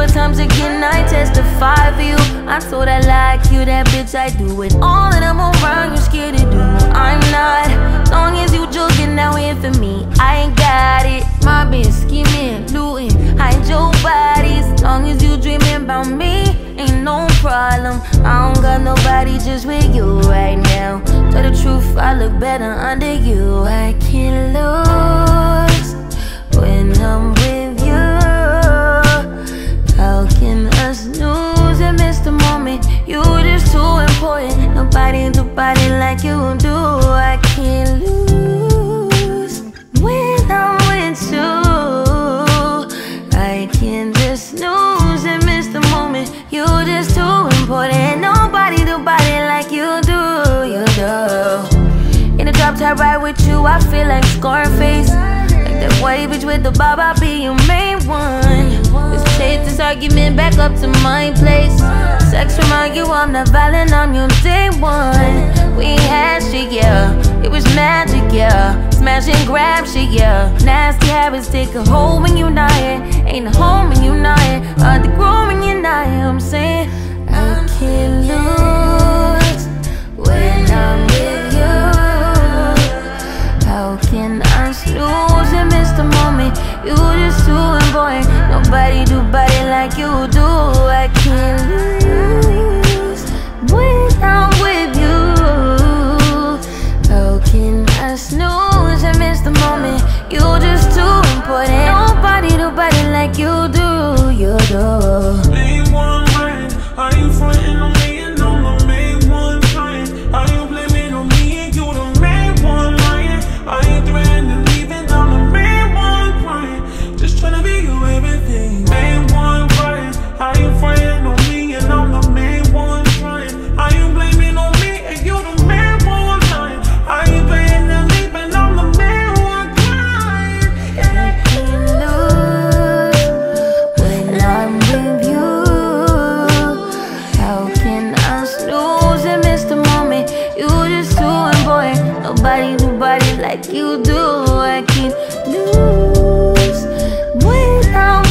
Zero times again, I testify for you. I told I like you, that bitch, I do it. All that I'm around, you scared to do. I'm not. Long as you joking, now in for me. I ain't got it. My bitch scheming, looting, hide your bodies. Long as you dreaming about me, ain't no problem. I don't got nobody just with you right now. Tell the truth, I look better under you. I can't lose body like you do. I can't lose when I'm with you. I can't just lose and miss the moment. You're just too important. Nobody do body like you do. You do. In the drop top ride with you, I feel like Scarface. Like that white bitch with the bob, I'll be your main one. Let's take this argument back up to my place. Sex remind you I'm not violent, I'm your day one. We had shit, yeah. It was magic, yeah. Smash and grab shit, yeah. Nasty habits take a hold when you're not here. Ain't a home when you're not here. Hard to grow when you're not here. I'm saying I can't lose when I'm with you. How can I lose and miss the moment? You just too important. Nobody do body like you do. find nobody like you do I can't lose. Without